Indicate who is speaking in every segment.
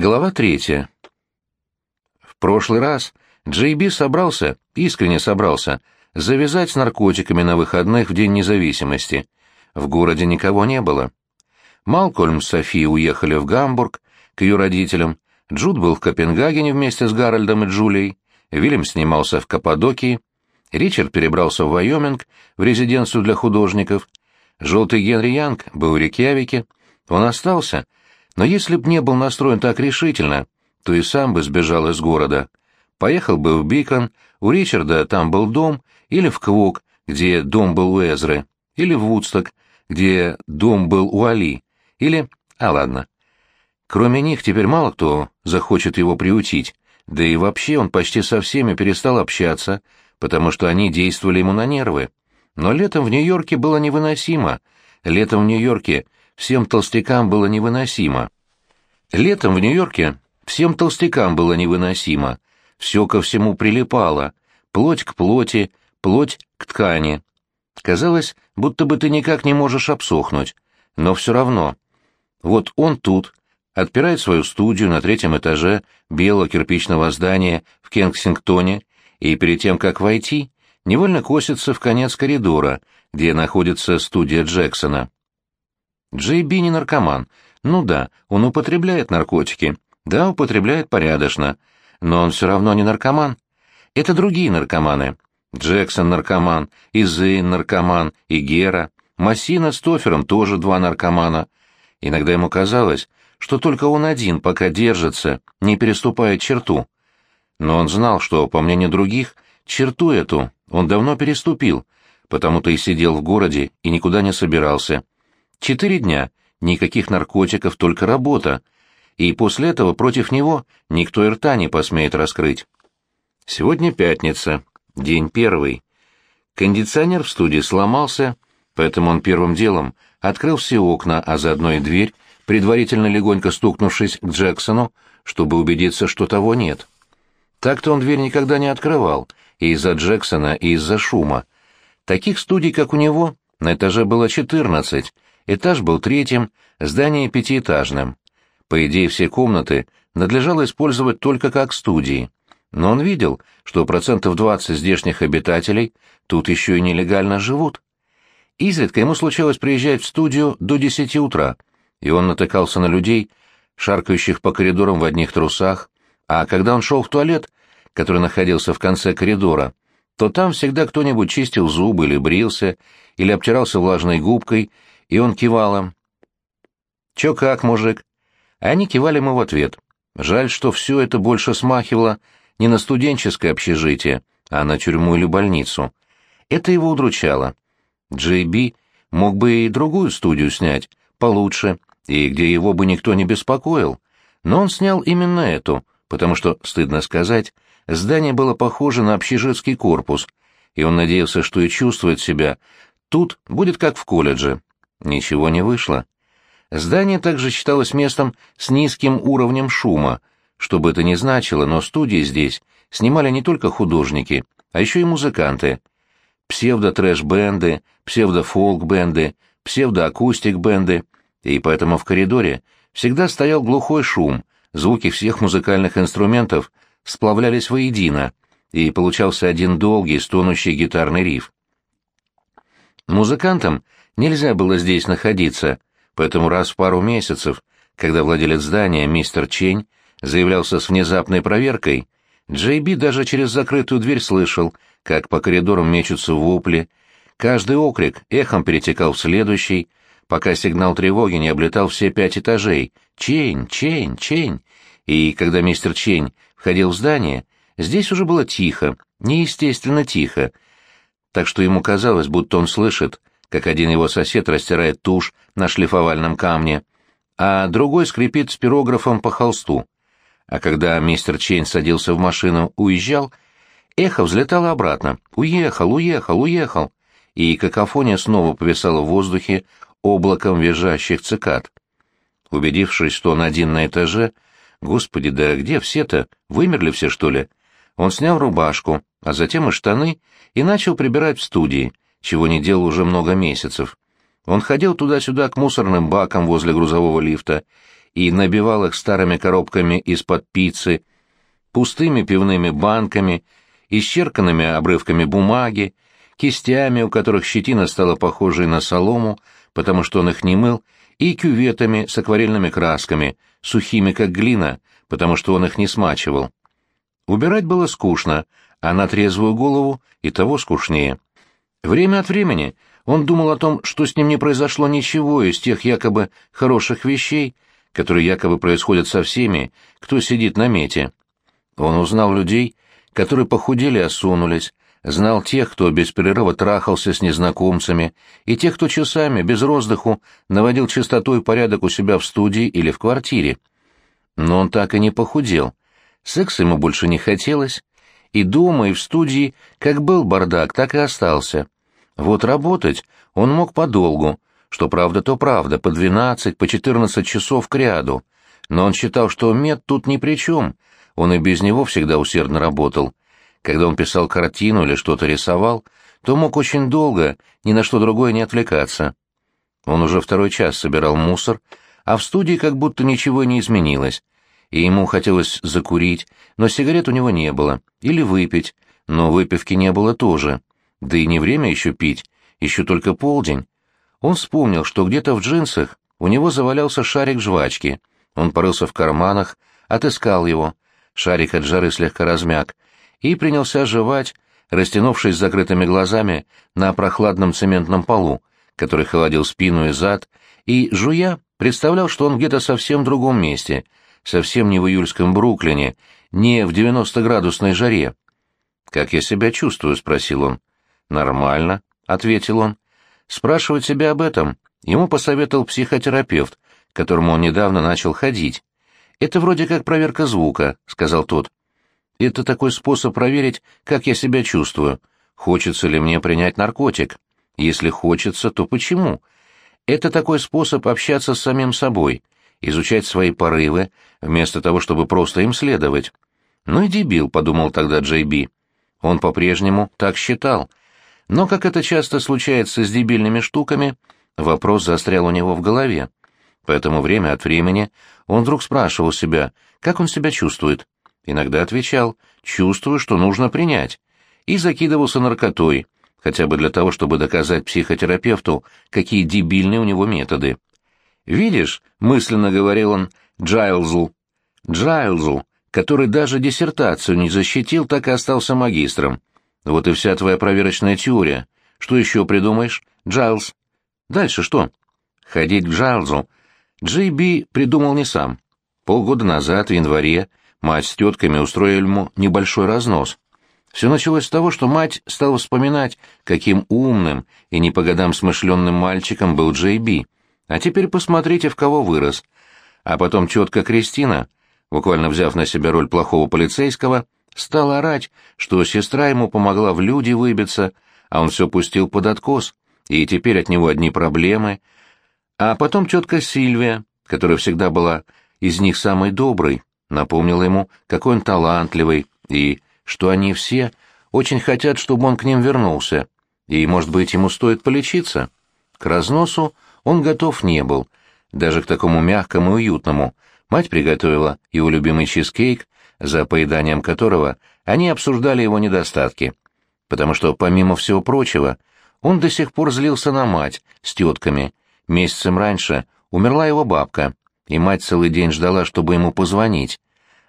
Speaker 1: Глава третья. В прошлый раз Джей Би собрался, искренне собрался, завязать с наркотиками на выходных в День независимости. В городе никого не было. Малкольм с Софией уехали в Гамбург к ее родителям, Джуд был в Копенгагене вместе с Гарольдом и Джулией, Вильям снимался в Каппадокии, Ричард перебрался в Вайоминг, в резиденцию для художников, Желтый Генри Янг был в Рикьявике, он остался — но если б не был настроен так решительно, то и сам бы сбежал из города. Поехал бы в Бикон, у Ричарда там был дом, или в Квок, где дом был у Эзры, или в Вудсток, где дом был у Али, или... А ладно. Кроме них теперь мало кто захочет его приутить, да и вообще он почти со всеми перестал общаться, потому что они действовали ему на нервы. Но летом в Нью-Йорке было невыносимо. Летом в Нью-Йорке всем толстякам было невыносимо. Летом в Нью-Йорке всем толстякам было невыносимо. Все ко всему прилипало. Плоть к плоти, плоть к ткани. Казалось, будто бы ты никак не можешь обсохнуть. Но все равно. Вот он тут, отпирает свою студию на третьем этаже белого кирпичного здания в Кенсингтоне, и перед тем, как войти, невольно косится в конец коридора, где находится студия Джексона. Джей Би не наркоман. Ну да, он употребляет наркотики. Да, употребляет порядочно. Но он все равно не наркоман. Это другие наркоманы. Джексон наркоман, и Зейн наркоман, и Гера. Массина с Тофером тоже два наркомана. Иногда ему казалось, что только он один пока держится, не переступает черту. Но он знал, что, по мнению других, черту эту он давно переступил, потому-то и сидел в городе и никуда не собирался. Четыре дня, никаких наркотиков, только работа, и после этого против него никто и рта не посмеет раскрыть. Сегодня пятница, день первый. Кондиционер в студии сломался, поэтому он первым делом открыл все окна, а заодно и дверь, предварительно легонько стукнувшись к Джексону, чтобы убедиться, что того нет. Так-то он дверь никогда не открывал, и из-за Джексона, и из-за шума. Таких студий, как у него, на этаже было четырнадцать, Этаж был третьим, здание пятиэтажным. По идее, все комнаты надлежало использовать только как студии. Но он видел, что процентов 20 здешних обитателей тут еще и нелегально живут. Изредка ему случалось приезжать в студию до 10 утра, и он натыкался на людей, шаркающих по коридорам в одних трусах, а когда он шел в туалет, который находился в конце коридора, то там всегда кто-нибудь чистил зубы или брился, или обтирался влажной губкой, и он кивал им. «Чё как, мужик?» Они кивали ему в ответ. Жаль, что все это больше смахивало не на студенческое общежитие, а на тюрьму или больницу. Это его удручало. Джей Би мог бы и другую студию снять, получше, и где его бы никто не беспокоил. Но он снял именно эту, потому что, стыдно сказать, здание было похоже на общежитский корпус, и он надеялся, что и чувствует себя тут будет как в колледже. Ничего не вышло. Здание также считалось местом с низким уровнем шума. Что бы это ни значило, но студии здесь снимали не только художники, а еще и музыканты. Псевдо-трэш-бенды, псевдо-фолк-бенды, псевдо-акустик-бенды. И поэтому в коридоре всегда стоял глухой шум, звуки всех музыкальных инструментов сплавлялись воедино, и получался один долгий стонущий гитарный риф. Музыкантам Нельзя было здесь находиться, поэтому раз в пару месяцев, когда владелец здания, мистер Чень, заявлялся с внезапной проверкой, Джей Би даже через закрытую дверь слышал, как по коридорам мечутся вопли, каждый окрик эхом перетекал в следующий, пока сигнал тревоги не облетал все пять этажей. «Чень! Чень! Чень!» И когда мистер Чень входил в здание, здесь уже было тихо, неестественно тихо, так что ему казалось, будто он слышит, как один его сосед растирает тушь на шлифовальном камне, а другой скрипит спирографом по холсту. А когда мистер Чейн садился в машину, уезжал, эхо взлетало обратно. «Уехал, уехал, уехал!» И какофония снова повисала в воздухе облаком визжащих цикад. Убедившись, что он один на этаже, «Господи, да где все-то? Вымерли все, что ли?» Он снял рубашку, а затем и штаны, и начал прибирать в студии — чего не делал уже много месяцев. Он ходил туда-сюда к мусорным бакам возле грузового лифта и набивал их старыми коробками из-под пиццы, пустыми пивными банками, исчерканными обрывками бумаги, кистями, у которых щетина стала похожей на солому, потому что он их не мыл, и кюветами с акварельными красками, сухими как глина, потому что он их не смачивал. Убирать было скучно, а на трезвую голову и того скучнее. Время от времени он думал о том, что с ним не произошло ничего из тех якобы хороших вещей, которые якобы происходят со всеми, кто сидит на мете. Он узнал людей, которые похудели и осунулись, знал тех, кто без перерыва трахался с незнакомцами, и тех, кто часами, без роздыху, наводил чистоту и порядок у себя в студии или в квартире. Но он так и не похудел. Секса ему больше не хотелось, и дома, и в студии, как был бардак, так и остался. Вот работать он мог подолгу, что правда, то правда, по двенадцать, по четырнадцать часов к ряду, но он считал, что мед тут ни при чем, он и без него всегда усердно работал. Когда он писал картину или что-то рисовал, то мог очень долго ни на что другое не отвлекаться. Он уже второй час собирал мусор, а в студии как будто ничего не изменилось, и ему хотелось закурить, но сигарет у него не было, или выпить, но выпивки не было тоже. Да и не время еще пить, еще только полдень. Он вспомнил, что где-то в джинсах у него завалялся шарик жвачки. Он порылся в карманах, отыскал его. Шарик от жары слегка размяк, и принялся жевать, растянувшись с закрытыми глазами на прохладном цементном полу, который холодил спину и зад, и, жуя, представлял, что он где-то совсем в другом месте, совсем не в июльском Бруклине, не в 90-градусной жаре. «Как я себя чувствую?» — спросил он. «Нормально», — ответил он. Спрашивать себя об этом ему посоветовал психотерапевт, к которому он недавно начал ходить. «Это вроде как проверка звука», — сказал тот. Это такой способ проверить, как я себя чувствую. Хочется ли мне принять наркотик? Если хочется, то почему? Это такой способ общаться с самим собой, изучать свои порывы, вместо того, чтобы просто им следовать. Ну и дебил, подумал тогда Джей Би. Он по-прежнему так считал. Но, как это часто случается с дебильными штуками, вопрос застрял у него в голове. Поэтому время от времени он вдруг спрашивал себя, как он себя чувствует. Иногда отвечал «чувствую, что нужно принять» и закидывался наркотой, хотя бы для того, чтобы доказать психотерапевту, какие дебильные у него методы. «Видишь», — мысленно говорил он Джайлзу, Джайлзу, который даже диссертацию не защитил, так и остался магистром. Вот и вся твоя проверочная теория. Что еще придумаешь, Джайлз? Дальше что? Ходить к Джайлзу. Джей Би придумал не сам. Полгода назад, в январе, Мать с тетками устроили ему небольшой разнос. Все началось с того, что мать стала вспоминать, каким умным и не по годам смышленным мальчиком был Джей Би. А теперь посмотрите, в кого вырос. А потом тетка Кристина, буквально взяв на себя роль плохого полицейского, стала орать, что сестра ему помогла в люди выбиться, а он все пустил под откос, и теперь от него одни проблемы. А потом тетка Сильвия, которая всегда была из них самой доброй, напомнила ему, какой он талантливый, и что они все очень хотят, чтобы он к ним вернулся, и, может быть, ему стоит полечиться. К разносу он готов не был, даже к такому мягкому и уютному. Мать приготовила его любимый чизкейк, за поеданием которого они обсуждали его недостатки, потому что, помимо всего прочего, он до сих пор злился на мать с тетками. Месяцем раньше умерла его бабка, и мать целый день ждала, чтобы ему позвонить.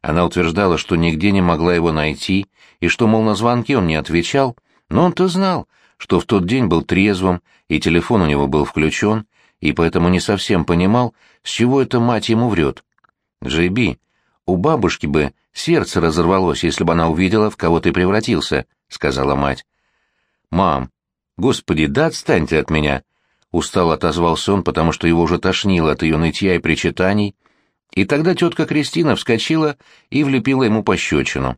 Speaker 1: Она утверждала, что нигде не могла его найти, и что, мол, на звонки он не отвечал, но он-то знал, что в тот день был трезвым, и телефон у него был включен, и поэтому не совсем понимал, с чего эта мать ему врет. «Джейби, у бабушки бы сердце разорвалось, если бы она увидела, в кого ты превратился», — сказала мать. «Мам, господи, да отстаньте от меня!» Устал отозвался он, потому что его уже тошнило от ее нытья и причитаний. И тогда тетка Кристина вскочила и влепила ему пощечину.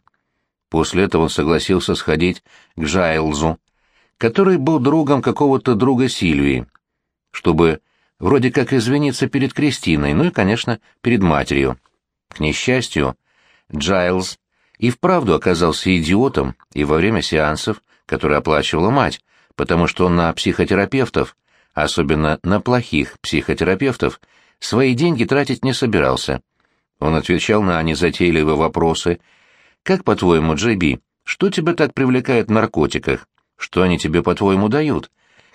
Speaker 1: После этого он согласился сходить к Джайлзу, который был другом какого-то друга Сильвии, чтобы вроде как извиниться перед Кристиной, ну и, конечно, перед матерью. К несчастью, Джайлз и вправду оказался идиотом и во время сеансов, которые оплачивала мать, потому что он на психотерапевтов особенно на плохих психотерапевтов, свои деньги тратить не собирался. Он отвечал на незатейливые вопросы. «Как, по-твоему, Джейби, что тебя так привлекает в наркотиках? Что они тебе, по-твоему, дают?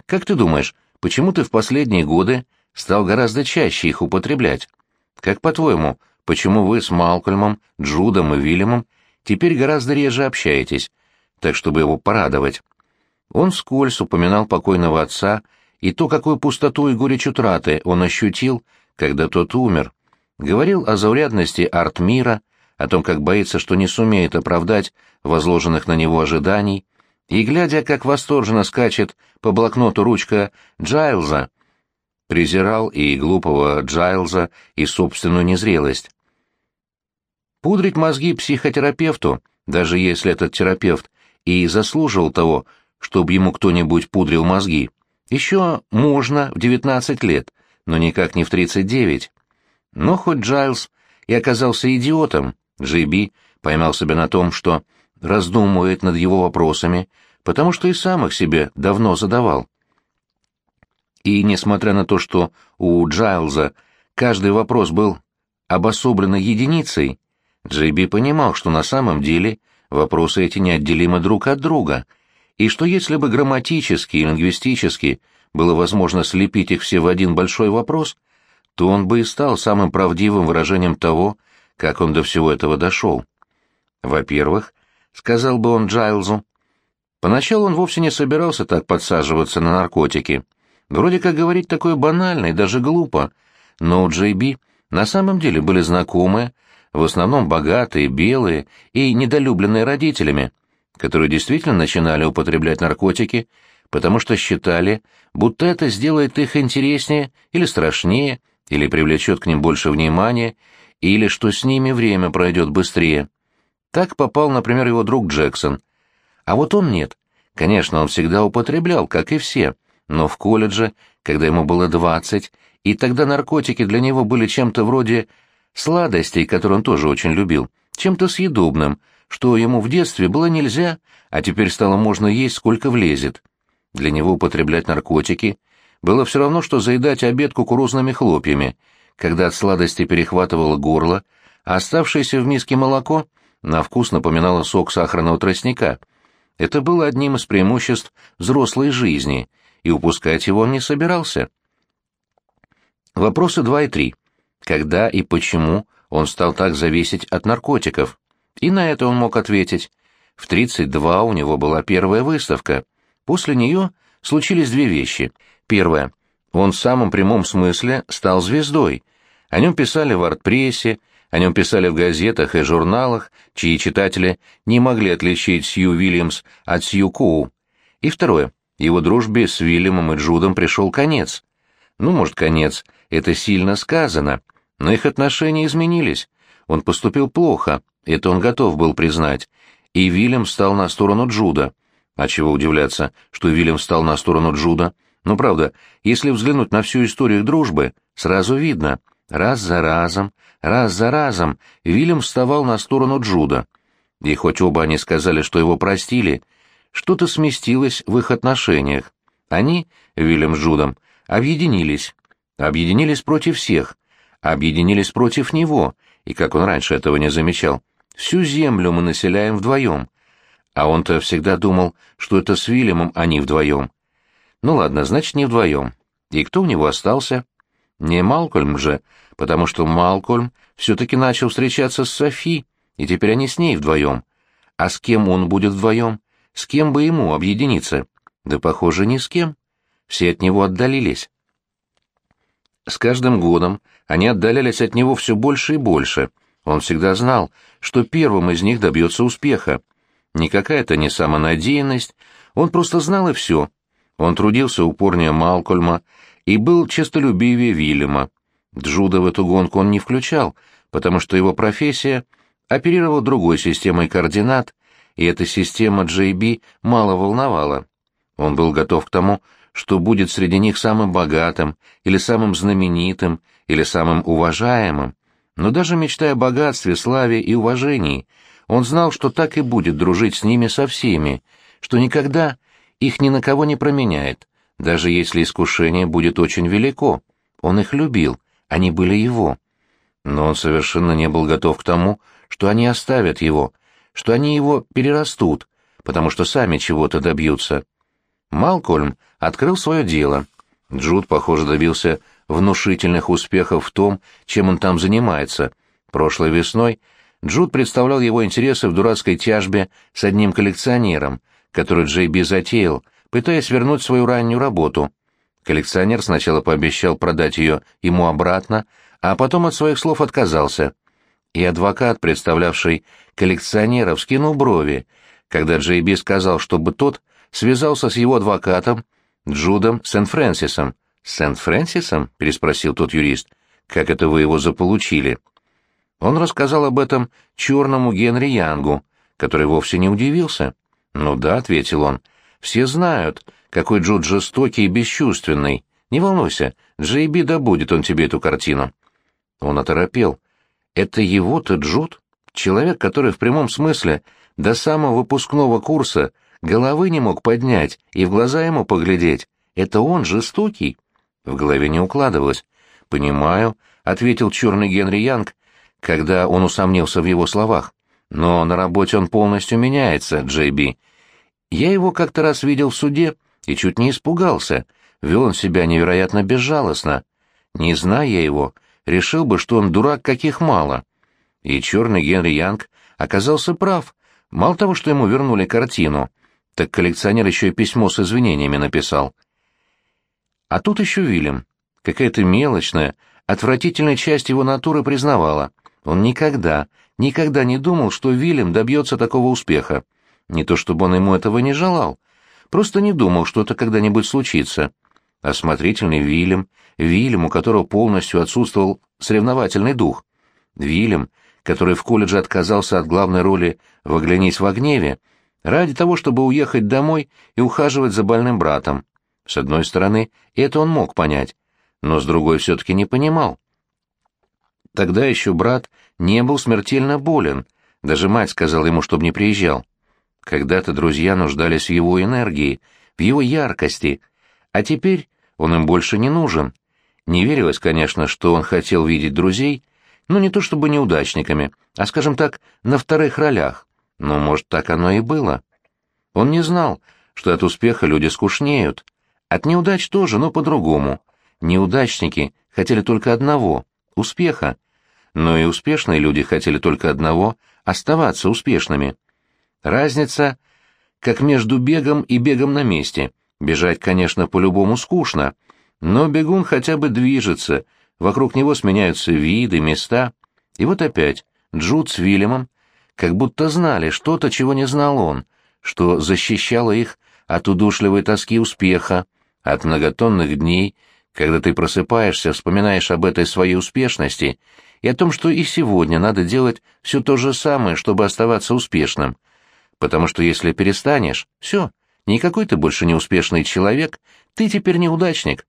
Speaker 1: Как ты думаешь, почему ты в последние годы стал гораздо чаще их употреблять? Как, по-твоему, почему вы с Малкольмом, Джудом и Вильямом теперь гораздо реже общаетесь, так чтобы его порадовать?» Он вскользь упоминал покойного отца и то, какую пустоту и горечь утраты он ощутил, когда тот умер. Говорил о заурядности арт-мира, о том, как боится, что не сумеет оправдать возложенных на него ожиданий, и, глядя, как восторженно скачет по блокноту ручка Джайлза, презирал и глупого Джайлза, и собственную незрелость. Пудрить мозги психотерапевту, даже если этот терапевт и заслуживал того, чтобы ему кто-нибудь пудрил мозги, еще можно в 19 лет, но никак не в 39. Но хоть Джайлз и оказался идиотом, Джейби поймал себя на том, что раздумывает над его вопросами, потому что и сам их себе давно задавал. И несмотря на то, что у Джайлза каждый вопрос был обособленной единицей, Джейби понимал, что на самом деле вопросы эти неотделимы друг от друга, и что если бы грамматически и лингвистически было возможно слепить их все в один большой вопрос, то он бы и стал самым правдивым выражением того, как он до всего этого дошел. Во-первых, сказал бы он Джайлзу, поначалу он вовсе не собирался так подсаживаться на наркотики. Вроде как говорить такое банально и даже глупо, но у Джей на самом деле были знакомые, в основном богатые, белые и недолюбленные родителями, которые действительно начинали употреблять наркотики, потому что считали, будто это сделает их интереснее или страшнее, или привлечет к ним больше внимания, или что с ними время пройдет быстрее. Так попал, например, его друг Джексон. А вот он нет. Конечно, он всегда употреблял, как и все, но в колледже, когда ему было двадцать, и тогда наркотики для него были чем-то вроде сладостей, которые он тоже очень любил, чем-то съедобным, что ему в детстве было нельзя, а теперь стало можно есть, сколько влезет. Для него употреблять наркотики было все равно, что заедать обед кукурузными хлопьями, когда от сладости перехватывало горло, а оставшееся в миске молоко на вкус напоминало сок сахарного тростника. Это было одним из преимуществ взрослой жизни, и упускать его он не собирался. Вопросы два и три. Когда и почему он стал так зависеть от наркотиков? И на это он мог ответить. В 32 у него была первая выставка. После нее случились две вещи — Первое. Он в самом прямом смысле стал звездой. О нем писали в артпрессе, о нем писали в газетах и журналах, чьи читатели не могли отличить Сью Уильямс от Сью Коу. И второе. Его дружбе с Уильямом и Джудом пришел конец. Ну, может, конец, это сильно сказано, но их отношения изменились. Он поступил плохо, это он готов был признать, и Вильям встал на сторону Джуда. А чего удивляться, что Вильям встал на сторону Джуда? Но правда, если взглянуть на всю историю дружбы, сразу видно, раз за разом, раз за разом Вильям вставал на сторону Джуда. И хоть оба они сказали, что его простили, что-то сместилось в их отношениях. Они, Вильям с Джудом, объединились. Объединились против всех. Объединились против него, и, как он раньше этого не замечал, всю землю мы населяем вдвоем. А он-то всегда думал, что это с Вильямом они вдвоем. Ну ладно, значит, не вдвоем. И кто у него остался? Не Малкольм же, потому что Малкольм все-таки начал встречаться с Софи, и теперь они с ней вдвоем. А с кем он будет вдвоем? С кем бы ему объединиться? Да, похоже, ни с кем. Все от него отдалились. С каждым годом они отдалялись от него все больше и больше. Он всегда знал, что первым из них добьется успеха. Никакая это не самонадеянность, он просто знал и все, он трудился упорнее Малкольма и был честолюбивее Вильяма. Джуда в эту гонку он не включал, потому что его профессия оперировала другой системой координат, и эта система JB мало волновала. Он был готов к тому, что будет среди них самым богатым, или самым знаменитым, или самым уважаемым. Но даже мечтая о богатстве, славе и уважении, он знал, что так и будет дружить с ними со всеми, что никогда их ни на кого не променяет, даже если искушение будет очень велико. Он их любил, они были его. Но он совершенно не был готов к тому, что они оставят его, что они его перерастут, потому что сами чего-то добьются. Малкольм открыл свое дело. Джуд, похоже, добился внушительных успехов в том, чем он там занимается. Прошлой весной Джуд представлял его интересы в дурацкой тяжбе с одним коллекционером, который Джей Би затеял, пытаясь вернуть свою раннюю работу. Коллекционер сначала пообещал продать ее ему обратно, а потом от своих слов отказался. И адвокат, представлявший коллекционера, вскинул брови, когда Джей Би сказал, чтобы тот связался с его адвокатом, Джудом Сент-Фрэнсисом. «Сент-Фрэнсисом?» — переспросил тот юрист. «Как это вы его заполучили?» Он рассказал об этом черному Генри Янгу, который вовсе не удивился. «Ну да», — ответил он, — «все знают, какой Джуд жестокий и бесчувственный. Не волнуйся, Джейби добудет он тебе эту картину». Он оторопел. «Это его-то Джуд? Человек, который в прямом смысле до самого выпускного курса головы не мог поднять и в глаза ему поглядеть. Это он жестокий?» В голове не укладывалось. «Понимаю», — ответил черный Генри Янг, когда он усомнился в его словах. «Но на работе он полностью меняется, Джей Би. Я его как-то раз видел в суде и чуть не испугался. Вел он себя невероятно безжалостно. Не зная его, решил бы, что он дурак, каких мало». И черный Генри Янг оказался прав. Мало того, что ему вернули картину, так коллекционер еще и письмо с извинениями написал. А тут еще Вильям. Какая-то мелочная, отвратительная часть его натуры признавала. Он никогда, никогда не думал, что Вильям добьется такого успеха. Не то чтобы он ему этого не желал, просто не думал, что это когда-нибудь случится. Осмотрительный Вильям, Вильям, у которого полностью отсутствовал соревновательный дух. Вильям, который в колледже отказался от главной роли в «Оглянись в гневе», ради того, чтобы уехать домой и ухаживать за больным братом. С одной стороны, это он мог понять, но с другой все-таки не понимал. Тогда еще брат не был смертельно болен, даже мать сказала ему, чтобы не приезжал. Когда-то друзья нуждались в его энергии, в его яркости, а теперь он им больше не нужен. Не верилось, конечно, что он хотел видеть друзей, но не то чтобы неудачниками, а, скажем так, на вторых ролях. Но, может, так оно и было. Он не знал, что от успеха люди скучнеют. От неудач тоже, но по-другому. Неудачники хотели только одного — успеха. Но и успешные люди хотели только одного — оставаться успешными. Разница как между бегом и бегом на месте. Бежать, конечно, по-любому скучно, но бегун хотя бы движется, вокруг него сменяются виды, места. И вот опять Джуд с Вильямом как будто знали что-то, чего не знал он, что защищало их от удушливой тоски успеха, от многотонных дней, когда ты просыпаешься, вспоминаешь об этой своей успешности и о том, что и сегодня надо делать все то же самое, чтобы оставаться успешным. Потому что если перестанешь, все, никакой ты больше не успешный человек, ты теперь неудачник.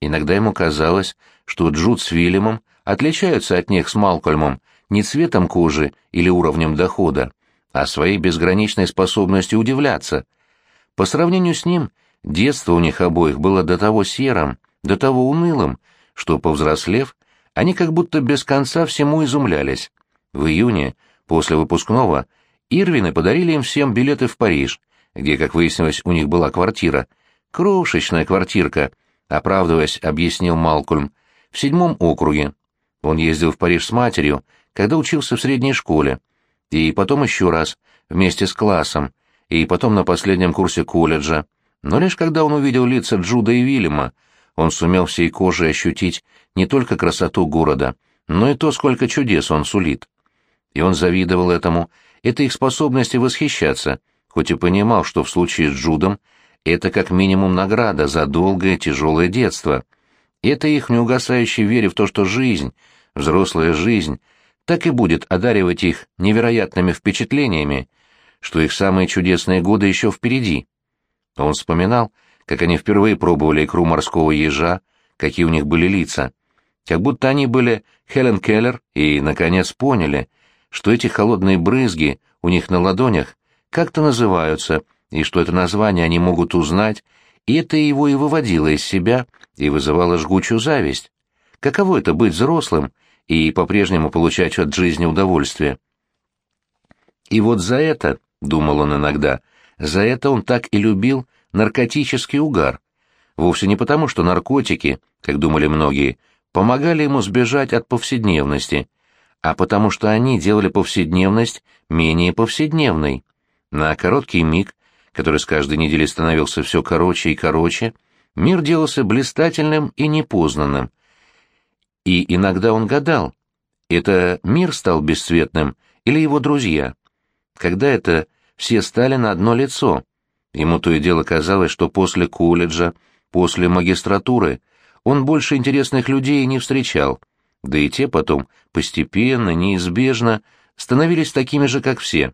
Speaker 1: Иногда ему казалось, что Джуд с Вильямом отличаются от них с Малкольмом не цветом кожи или уровнем дохода, а своей безграничной способностью удивляться. По сравнению с ним, детство у них обоих было до того серым, до того унылым, что, повзрослев, они как будто без конца всему изумлялись. В июне, после выпускного, Ирвины подарили им всем билеты в Париж, где, как выяснилось, у них была квартира. Крошечная квартирка, оправдываясь, объяснил Малкольм, в седьмом округе. Он ездил в Париж с матерью, когда учился в средней школе, и потом еще раз, вместе с классом, и потом на последнем курсе колледжа. Но лишь когда он увидел лица Джуда и Вильяма, он сумел всей кожей ощутить не только красоту города, но и то, сколько чудес он сулит. И он завидовал этому, этой их способности восхищаться, хоть и понимал, что в случае с Джудом это как минимум награда за долгое тяжелое детство. Это их неугасающей вере в то, что жизнь, взрослая жизнь, так и будет одаривать их невероятными впечатлениями, что их самые чудесные годы еще впереди. Он вспоминал, как они впервые пробовали икру морского ежа, какие у них были лица, как будто они были Хелен Келлер и, наконец, поняли, что эти холодные брызги у них на ладонях как-то называются, и что это название они могут узнать, и это его и выводило из себя и вызывало жгучую зависть. каково это быть взрослым и по-прежнему получать от жизни удовольствие. И вот за это, — думал он иногда, — за это он так и любил наркотический угар. Вовсе не потому, что наркотики, как думали многие, помогали ему сбежать от повседневности, а потому что они делали повседневность менее повседневной. На короткий миг, который с каждой недели становился все короче и короче, мир делался блистательным и непознанным. И иногда он гадал, это мир стал бесцветным или его друзья? Когда это все стали на одно лицо? Ему то и дело казалось, что после колледжа, после магистратуры он больше интересных людей не встречал, да и те потом постепенно, неизбежно становились такими же, как все,